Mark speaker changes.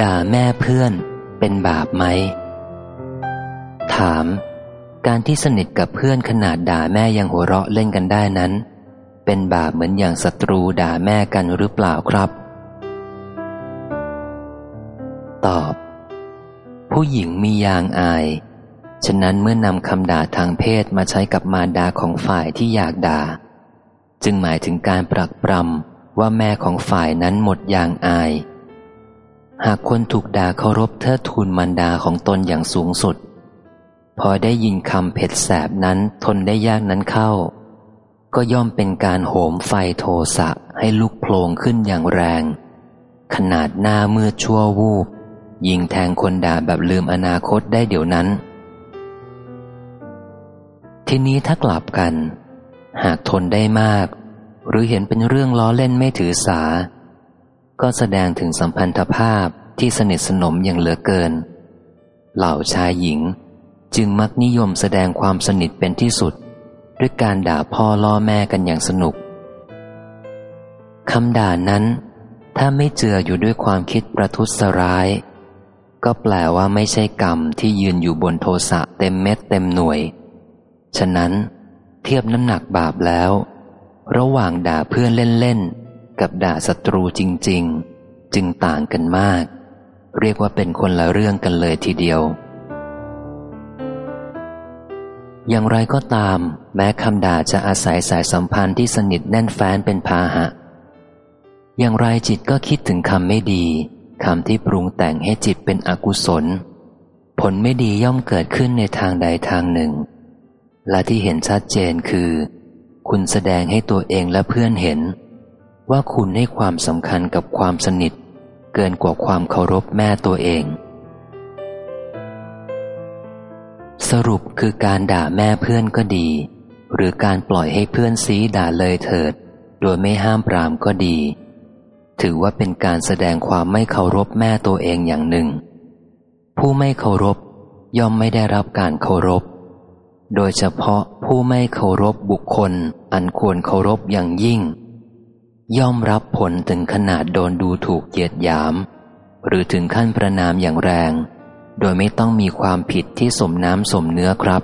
Speaker 1: ด่าแม่เพื่อนเป็นบาปไหม ถาม การที่สนิทกับเพื่อนขนาดด่าแม่ยังหัวเราะเล่นกันได้นั้น เป็นบาปเหมือนอย่างศัตรูด่าแม่กันหรือเปล่าครับ ตอบ ผู้หญิงมียางอาย ฉะนั้นเมื่อนำคำด่าทางเพศมาใช้กับมารดาของฝ่ายที่อยากด่า จึงหมายถึงการปรักปรำว่าแม่ของฝ่ายนั้นหมดยางอาย หากคนถูกด่าเคารพเทิดทูนมารดาของตนอย่างสูงสุด พอได้ยินคำเผ็ดแสบนั้นทนได้ยากนั้นเข้า ก็ย่อมเป็นการโหมไฟโทสะให้ลุกโผลงขึ้นอย่างแรง ขนาดหน้ามืดชั่ววูบ ยิงแทงคนด่าแบบลืมอนาคตได้เดี๋ยวนั้น ทีนี้ถ้ากลับกัน หากทนได้มาก หรือเห็นเป็นเรื่องล้อเล่นไม่ถือสา ก็แสดงถึงสัมพันธภาพที่สนิทสนมอย่างเหลือเกิน เหล่าชายหญิงจึงมักนิยมแสดงความสนิทเป็นที่สุด ด้วยการด่าพ่อล่อแม่กันอย่างสนุกคำด่านั้น ถ้าไม่เจืออยู่ด้วยความคิดประทุษร้าย ก็แปลว่าไม่ใช่กรรมที่ยืนอยู่บนโทสะเต็มเม็ดเต็มหน่วย ฉะนั้น เทียบน้ำหนักบาปแล้ว ระหว่างด่าเพื่อนเล่น กับด่าศัตรูจริง ๆ จึงต่างกันมาก เรียกว่าเป็นคนละเรื่องกันเลยทีเดียว อย่างไรก็ตาม แม้คำด่าจะอาศัยสายสัมพันธ์ที่สนิทแน่นแฟ้นเป็นพาหะ อย่างไรจิตก็คิดถึงคำไม่ดีคำที่ปรุงแต่งให้จิตเป็นอกุศล ผลไม่ดีย่อมเกิดขึ้นในทางใดทางหนึ่ง และที่เห็นชัดเจนคือ คุณแสดงให้ตัวเองและเพื่อนเห็น ว่าคุณให้ความสำคัญกับความสนิท เกินกว่าความเคารพแม่ตัวเอง สรุปคือการด่าแม่เพื่อนก็ดี หรือการปล่อยให้เพื่อนซีด่าเลยเถิด โดยไม่ห้ามปรามก็ดี ถือว่าเป็นการแสดงความไม่เคารพแม่ตัวเองอย่างหนึ่ง ผู้ไม่เคารพย่อมไม่ได้รับการเคารพ โดยเฉพาะผู้ไม่เคารพบุคคล อันควรเคารพอย่างยิ่ง ย่อมรับผลถึงขนาดโดนดูถูกเกียดหยาม หรือถึงขั้นประนามอย่างแรง โดยไม่ต้องมีความผิดที่สมน้ำสมเนื้อครับ